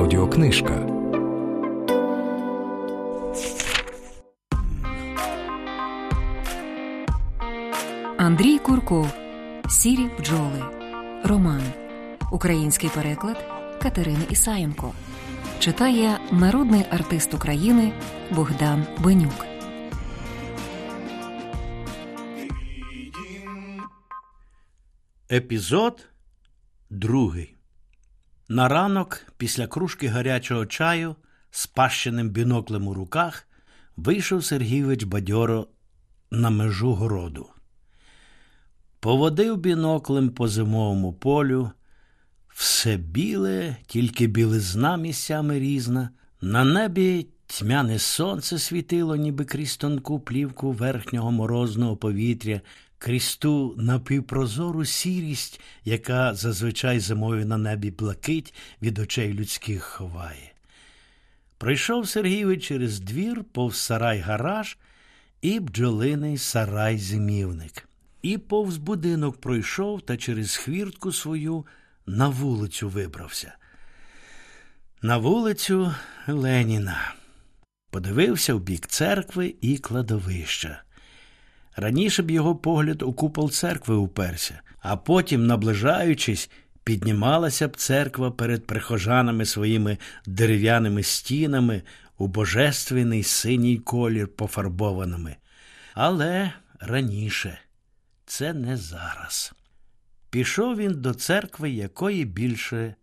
Аудіокнижка. Андрій Курков. Сірі бджоли. Роман. Український переклад Катерини Ісаєнко. Читає народний артист України Богдан Бенюк. Епізод другий. На ранок, після кружки гарячого чаю, з пащеним біноклем у руках, вийшов Сергійович бадьоро на межу городу. Поводив біноклем по зимовому полю. Все біле, тільки білизна місцями різна. На небі тьмяне сонце світило, ніби крізь тонку плівку верхнього морозного повітря, крізь ту напівпрозору сірість, яка зазвичай зимою на небі блакить від очей людських ховає. Пройшов Сергійович через двір, повз сарай гараж і бджолиний сарай зимівник. І повз будинок пройшов та через хвіртку свою на вулицю вибрався. На вулицю Леніна. Подивився в бік церкви і кладовища. Раніше б його погляд у купол церкви уперся, а потім, наближаючись, піднімалася б церква перед прихожанами своїми дерев'яними стінами у божественний синій колір пофарбованими. Але раніше це не зараз. Пішов він до церкви, якої більше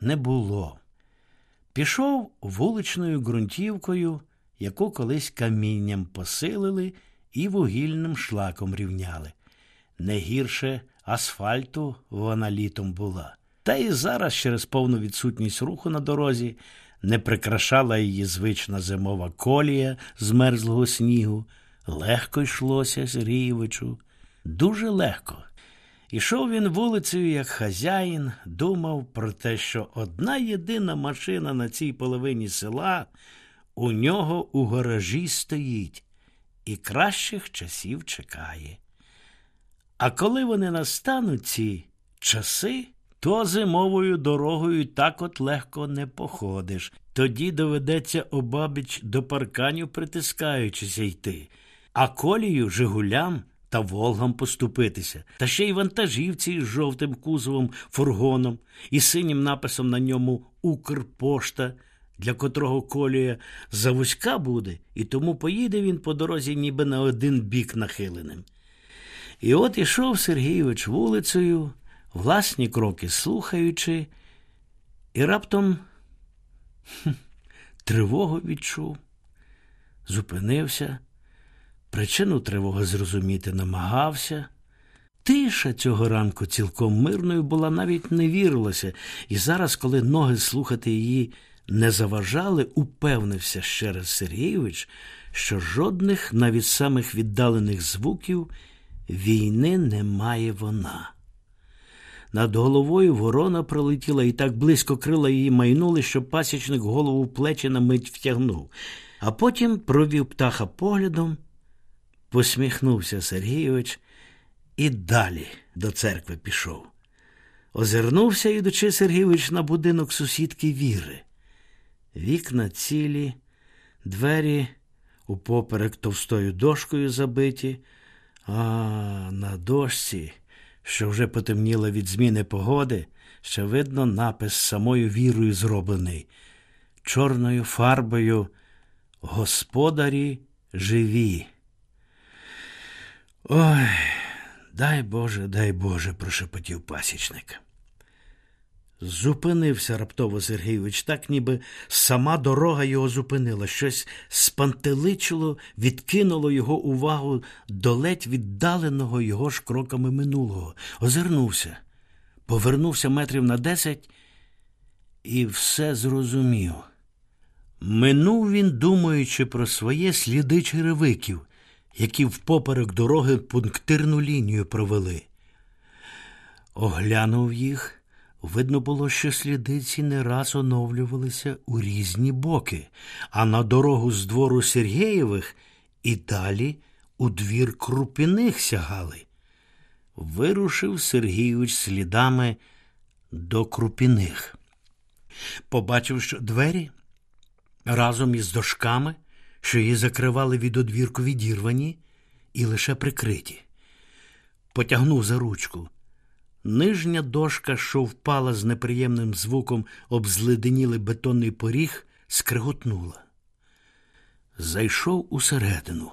не було. Пішов вуличною ґрунтівкою, яку колись камінням посилили і вугільним шлаком рівняли. Не гірше асфальту вона літом була. Та і зараз, через повну відсутність руху на дорозі, не прикрашала її звична зимова колія з мерзлого снігу. Легко йшлося Сергійовичу, дуже легко. Ішов він вулицею, як хазяїн, думав про те, що одна єдина машина на цій половині села у нього у гаражі стоїть і кращих часів чекає. А коли вони настануть ці часи, то зимовою дорогою так от легко не походиш. Тоді доведеться обабіч до парканів притискаючися йти, а колію Жигулям та Волгам поступитися, та ще й вантажівці з жовтим кузовом, фургоном і синім написом на ньому Укрпошта, для котрого колія завузька буде, і тому поїде він по дорозі ніби на один бік нахиленим. І от ішов Сергійович вулицею, власні кроки слухаючи, і раптом тривогу відчув, зупинився. Причину тривоги зрозуміти намагався. Тиша цього ранку цілком мирною була, навіть не вірилася, і зараз, коли ноги слухати її не заважали, упевнився ще раз Сергійович, що жодних, навіть самих віддалених звуків війни немає вона. Над головою ворона пролетіла і так близько крила її майнули, що пасічник голову в плечі на мить втягнув, а потім провів птаха поглядом. Посміхнувся Сергійович і далі до церкви пішов. Озирнувся, ідучи Сергійович на будинок сусідки Віри. Вікна цілі, двері упоперек товстою дошкою забиті, а на дошці, що вже потемніла від зміни погоди, ще видно напис самою вірою зроблений, чорною фарбою Господарі живі. Ой, дай Боже, дай Боже, прошепотів пасічник. Зупинився раптово Сергійович, так ніби сама дорога його зупинила, щось спантеличило, відкинуло його увагу до ледь віддаленого його ж кроками минулого. Озирнувся, повернувся метрів на десять і все зрозумів. Минув він, думаючи про своє сліди черевиків які впоперек дороги пунктирну лінію провели. Оглянув їх, видно було, що сліди ці не раз оновлювалися у різні боки, а на дорогу з двору Сергієвих і далі у двір крупіних сягали. Вирушив Сергійович слідами до крупіних. побачив, що двері разом із дошками, що її закривали від одвірку відірвані і лише прикриті. Потягнув за ручку. Нижня дошка, що впала з неприємним звуком об зледенілий бетонний поріг, скриготнула. Зайшов усередину.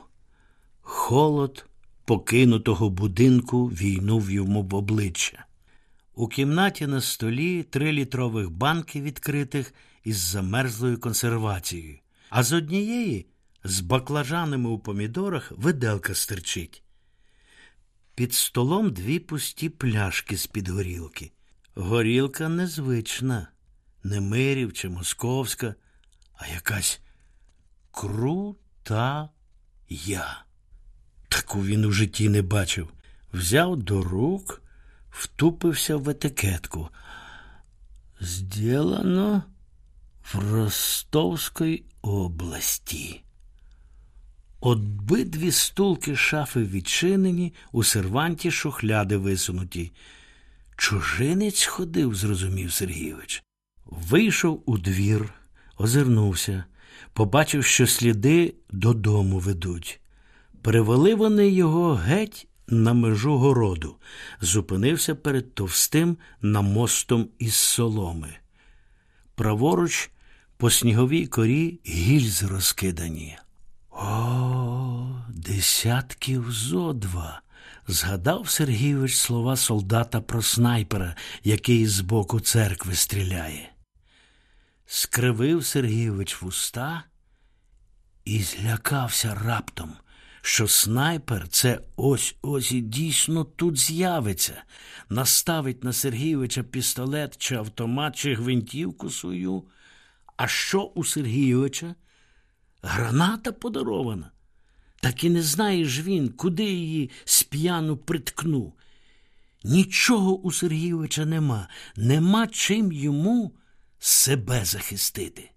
Холод покинутого будинку війнув йому в обличчя. У кімнаті на столі три літрових банки відкритих із замерзлою консервацією, а з однієї з баклажанами у помідорах виделка стирчить. Під столом дві пусті пляшки з-під горілки. Горілка незвична, не мирів чи московська, а якась крута я. Таку він у житті не бачив. Взяв до рук, втупився в етикетку. Зділано в Ростовській області. Обидві стулки шафи відчинені, у серванті шухляди висунуті. Чужинець ходив, зрозумів Сергійович. Вийшов у двір, озирнувся, побачив, що сліди додому ведуть. Привели вони його геть на межу городу, зупинився перед товстим намостом із соломи. Праворуч по сніговій корі гільз розкидані. О, десятків зо два. Згадав Сергійович слова солдата про снайпера, який з боку церкви стріляє. Скривив Сергійович вуста і злякався раптом, що снайпер це ось ось і дійсно тут з'явиться, наставить на Сергійовича пістолет чи автомат, чи гвинтівку свою. А що у Сергійовича? Граната подарована. Так і не знаєш він, куди її сп'яну приткну. Нічого у Сергійовича нема, нема чим йому себе захистити.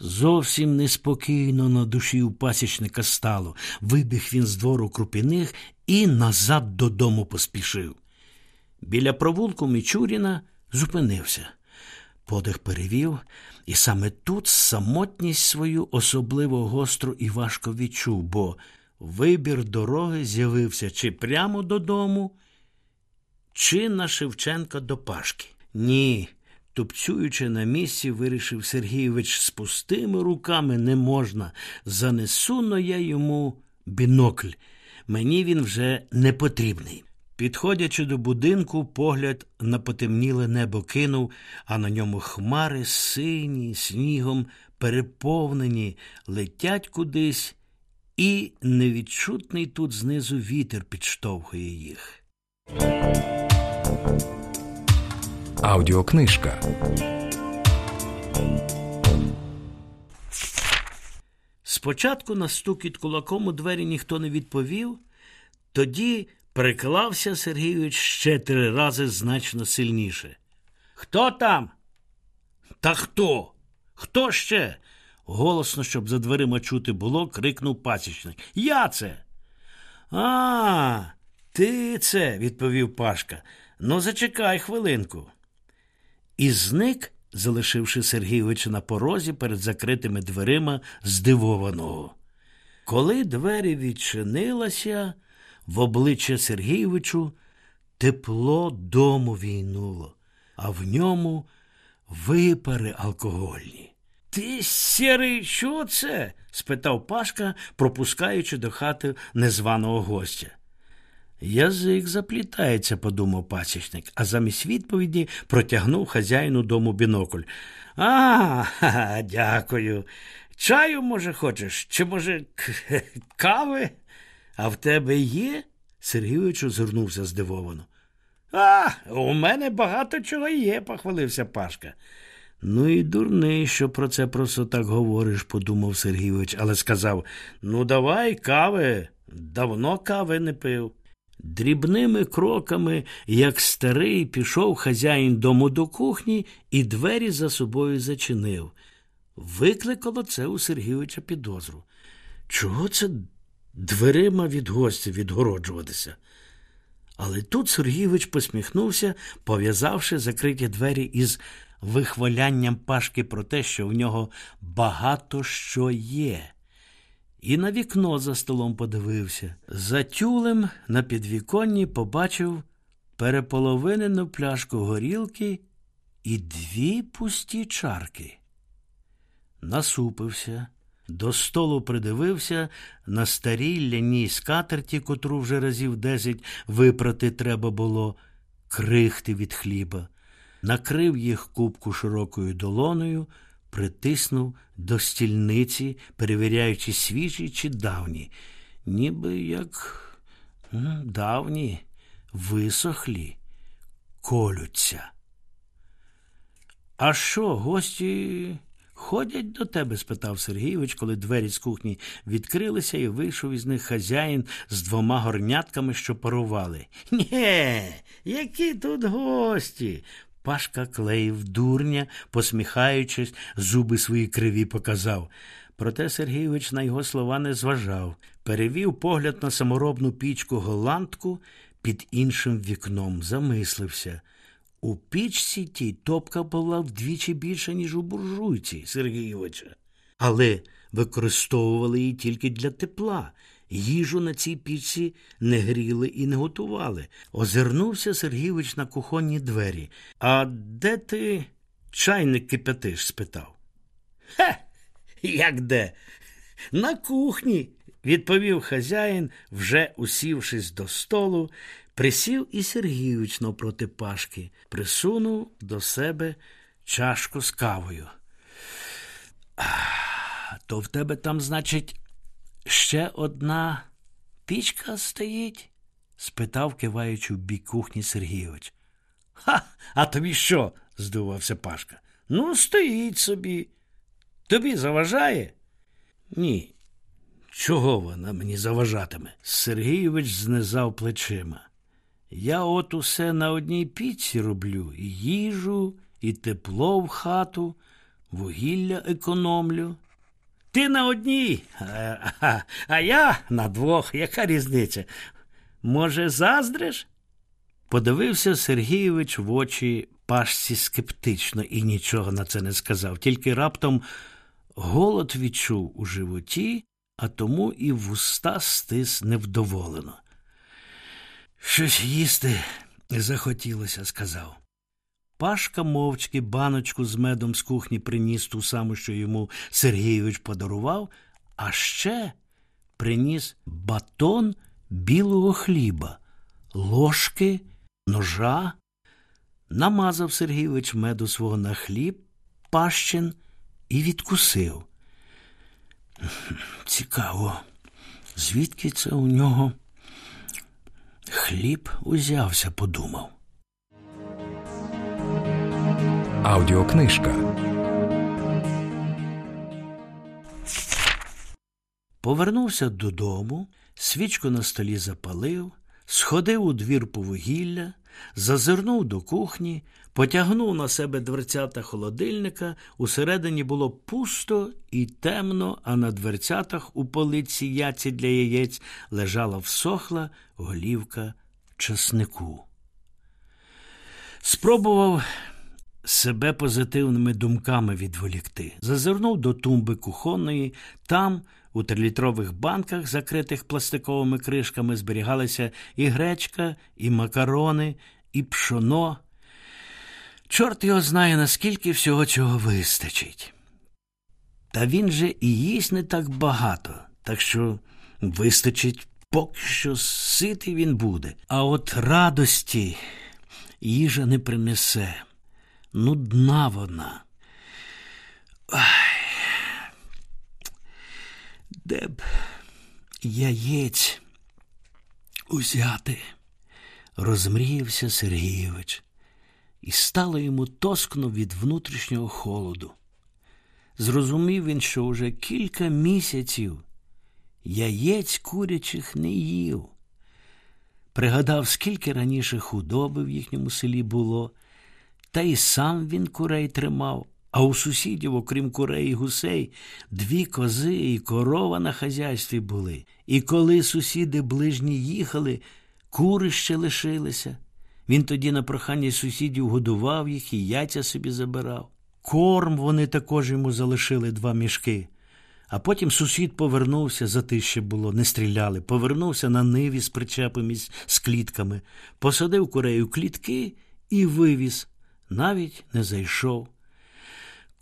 Зовсім неспокійно на душі у пасічника стало. Вибіг він з двору крупіних і назад додому поспішив. Біля провулку Мічуріна зупинився. Подих перевів, і саме тут самотність свою особливо гостро і важко відчув, бо вибір дороги з'явився чи прямо додому, чи на Шевченка до Пашки. Ні, тупцюючи на місці, вирішив Сергійович з пустими руками не можна. Занесу но я йому бінокль. Мені він вже не потрібний. Підходячи до будинку, погляд на потемніле небо кинув, а на ньому хмари сині, снігом переповнені, летять кудись, і невідчутний тут знизу вітер підштовхує їх. Аудіокнижка. Спочатку на стукіт кулаком у двері ніхто не відповів, тоді приклався Сергійович ще три рази значно сильніше. Хто там? Та хто? Хто ще? Голосно, щоб за дверима чути було, крикнув пасічник. Я це. А, ти це, відповів Пашка. Ну, зачекай хвилинку. І зник, залишивши Сергійовича на порозі перед закритими дверима здивованого. Коли двері відчинилися, в обличчя Сергійовичу тепло дому війнуло, а в ньому випари алкогольні. Ти сірий, що це? спитав Пашка, пропускаючи до хати незваного гостя. Язик заплітається, подумав пасічник, а замість відповіді протягнув хазяїну дому бінокль. А, ха, дякую. Чаю, може, хочеш? Чи, може, кави? А в тебе є? Сергійович озирнувся здивовано. А, у мене багато чого є, похвалився Пашка. Ну і дурний, що про це просто так говориш, подумав Сергійович, але сказав ну, давай кави. Давно кави не пив. Дрібними кроками, як старий, пішов хазяїн дому до кухні і двері за собою зачинив. Викликало це у Сергійовича підозру. Чого це дверима від гостя відгороджуватися? Але тут Сергійович посміхнувся, пов'язавши закриті двері із вихвалянням Пашки про те, що в нього багато що є. І на вікно за столом подивився. За тюлем на підвіконні побачив переполовинену пляшку горілки і дві пусті чарки. Насупився, до столу придивився на старій ляній скатерті, котру вже разів десять випрати треба було, крихти від хліба, накрив їх кубку широкою долоною, притиснув до стільниці, перевіряючи свіжі чи давні, ніби як давні, висохлі, колються. А що, гості ходять до тебе? спитав Сергійович, коли двері з кухні відкрилися і вийшов із них хазяїн з двома горнятками, що парували. Нє, які тут гості? Пашка клеїв дурня, посміхаючись, зуби свої криві показав. Проте Сергійович на його слова не зважав, перевів погляд на саморобну пічку голландку під іншим вікном, замислився. У пічці тій топка була вдвічі більша, ніж у буржуйці Сергійовича, але використовували її тільки для тепла. Їжу на цій пічці не гріли і не готували. Озирнувся Сергійович на кухонні двері. А де ти чайник кипятиш? спитав. Хе, як де? На кухні, відповів хазяїн, вже усівшись до столу, присів і Сергійович навпроти Пашки, присунув до себе чашку з кавою. То в тебе там, значить, ще одна пічка стоїть? спитав, киваючи в бік кухні Сергійович. Ха, а тобі що? здивувався Пашка. Ну, стоїть собі. Тобі заважає? Ні. Чого вона мені заважатиме? Сергійович знизав плечима. Я от усе на одній піці роблю і їжу, і тепло в хату, вугілля економлю. Ти на одній, а, а, я на двох. Яка різниця? Може, заздриш? Подивився Сергійович в очі пашці скептично і нічого на це не сказав, тільки раптом голод відчув у животі, а тому і в уста стис невдоволено. Щось їсти захотілося, сказав. Пашка мовчки баночку з медом з кухні приніс ту саму, що йому Сергійович подарував, а ще приніс батон білого хліба, ложки, ножа. Намазав Сергійович меду свого на хліб, пащин і відкусив. Цікаво, звідки це у нього хліб узявся, подумав. Аудіокнижка. Повернувся додому, свічку на столі запалив, сходив у двір по вугілля, зазирнув до кухні, потягнув на себе дверцята холодильника. Усередині було пусто і темно, а на дверцятах у полиці яці для яєць лежала всохла голівка часнику. Спробував себе позитивними думками відволікти. Зазирнув до тумби кухонної, там, у трилітрових банках, закритих пластиковими кришками, зберігалися і гречка, і макарони, і пшоно. Чорт його знає, наскільки всього цього вистачить. Та він же і їсть не так багато, так що вистачить, поки що ситий він буде. А от радості їжа не принесе. Нудна вона. Ай. Де б яєць узяти? Розмріявся Сергійович, і стало йому тоскно від внутрішнього холоду. Зрозумів він, що уже кілька місяців яєць курячих не їв. Пригадав, скільки раніше худоби в їхньому селі було, та й сам він курей тримав, а у сусідів, окрім курей і гусей, дві кози і корова на хазяйстві були. І коли сусіди ближні їхали, кури ще лишилися. Він тоді на прохання сусідів годував їх і яйця собі забирав. Корм вони також йому залишили два мішки. А потім сусід повернувся, затище було, не стріляли, повернувся на ниві з причепами з клітками, посадив курею клітки і вивіз, навіть не зайшов.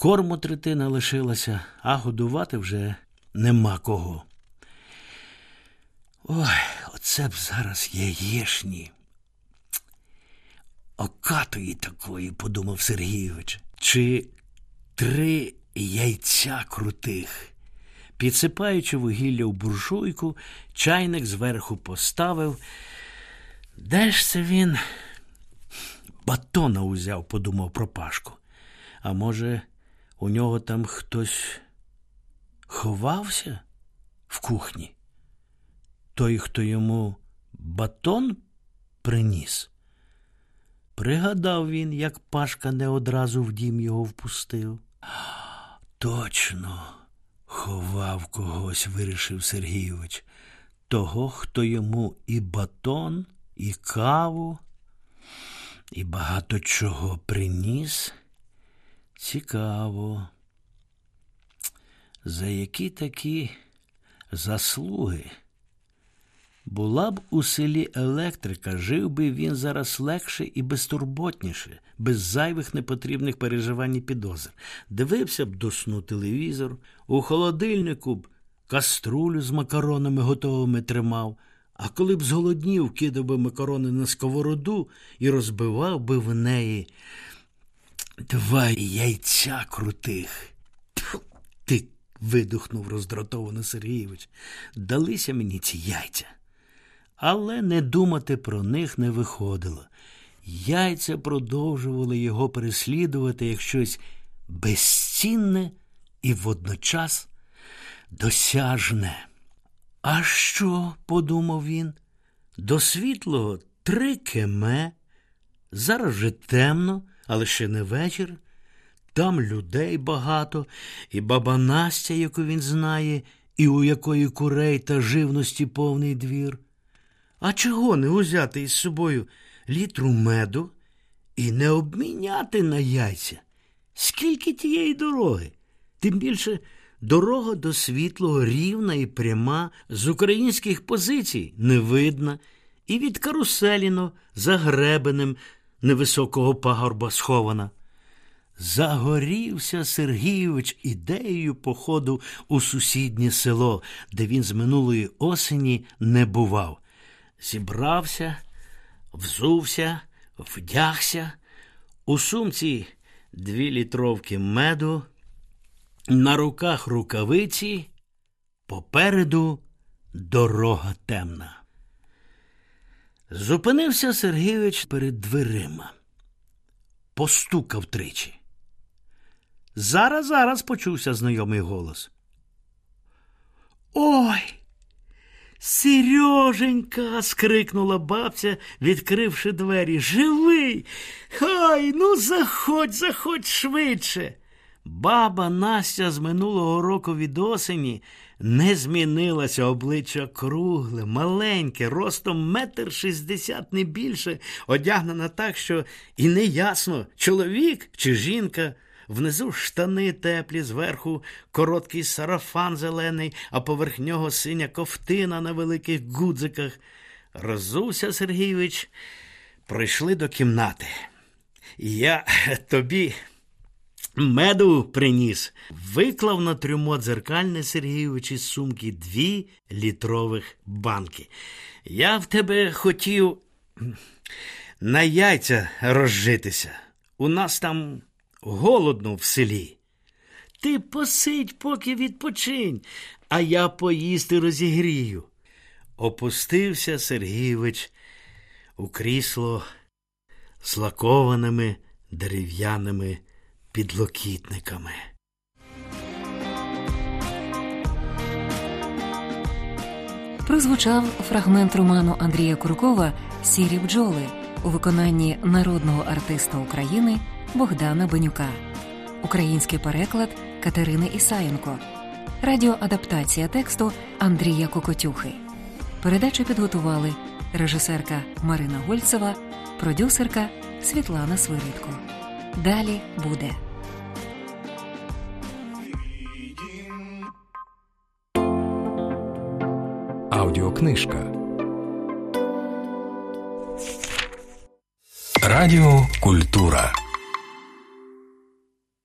Корму третина лишилася, а годувати вже нема кого. Ой, оце б зараз яєшні. Окатої такої, подумав Сергійович, чи три яйця крутих. Підсипаючи вугілля в буржуйку, чайник зверху поставив. Де ж це він? Батона узяв, подумав про Пашку. А може, у нього там хтось ховався в кухні? Той, хто йому батон приніс? Пригадав він, як Пашка не одразу в дім його впустив. Точно, ховав когось, вирішив Сергійович, того, хто йому і батон, і каву, і багато чого приніс. Цікаво. За які такі заслуги? Була б у селі електрика, жив би він зараз легше і безтурботніше, без зайвих непотрібних переживань і підозр. Дивився б до сну телевізор, у холодильнику б каструлю з макаронами готовими тримав, а коли б зголоднів, кидав би макарони на сковороду і розбивав би в неї два яйця крутих. Ти. видухнув роздратовано Сергійович. Далися мені ці яйця але не думати про них не виходило. Яйця продовжували його переслідувати як щось безцінне і водночас досяжне. А що? подумав він, до світлого три кеме, зараз вже темно, але ще не вечір. Там людей багато, і баба Настя, яку він знає, і у якої курей та живності повний двір. А чого не узяти із собою літру меду і не обміняти на яйця? Скільки тієї дороги? Тим більше дорога до світлого рівна і пряма, з українських позицій не видна, і від каруселіно за гребенем невисокого пагорба схована. Загорівся Сергійович ідеєю походу у сусіднє село, де він з минулої осені не бував зібрався, взувся, вдягся, у сумці дві літровки меду, на руках рукавиці, попереду дорога темна. Зупинився Сергійович перед дверима, постукав тричі. Зараз, зараз почувся знайомий голос. Ой! Сереженька. скрикнула бабця, відкривши двері. Живий. Хай, ну заходь, заходь швидше. Баба Настя з минулого року від осені не змінилася обличчя кругле, маленьке, ростом метр шістдесят не більше, одягнена так, що і не ясно, чоловік чи жінка. Внизу штани теплі, зверху короткий сарафан зелений, а поверх нього синя ковтина на великих гудзиках. Розувся Сергійович, прийшли до кімнати. Я тобі меду приніс, виклав на трюмо дзеркальне Сергійович із сумки дві літрових банки. Я в тебе хотів на яйця розжитися. У нас там голодно в селі. Ти посидь, поки відпочинь, а я поїсти розігрію. Опустився Сергійович у крісло з лакованими дерев'яними підлокітниками. Прозвучав фрагмент роману Андрія Куркова Сірі бджоли у виконанні народного артиста України. Богдана Бенюка, український переклад Катерини Ісаєнко, радіоадаптація тексту Андрія Кокотюхи. Передачу підготували режисерка Марина Гольцева, продюсерка Світлана Свиридко. Далі буде. Аудіокнижка. Радіо Культура.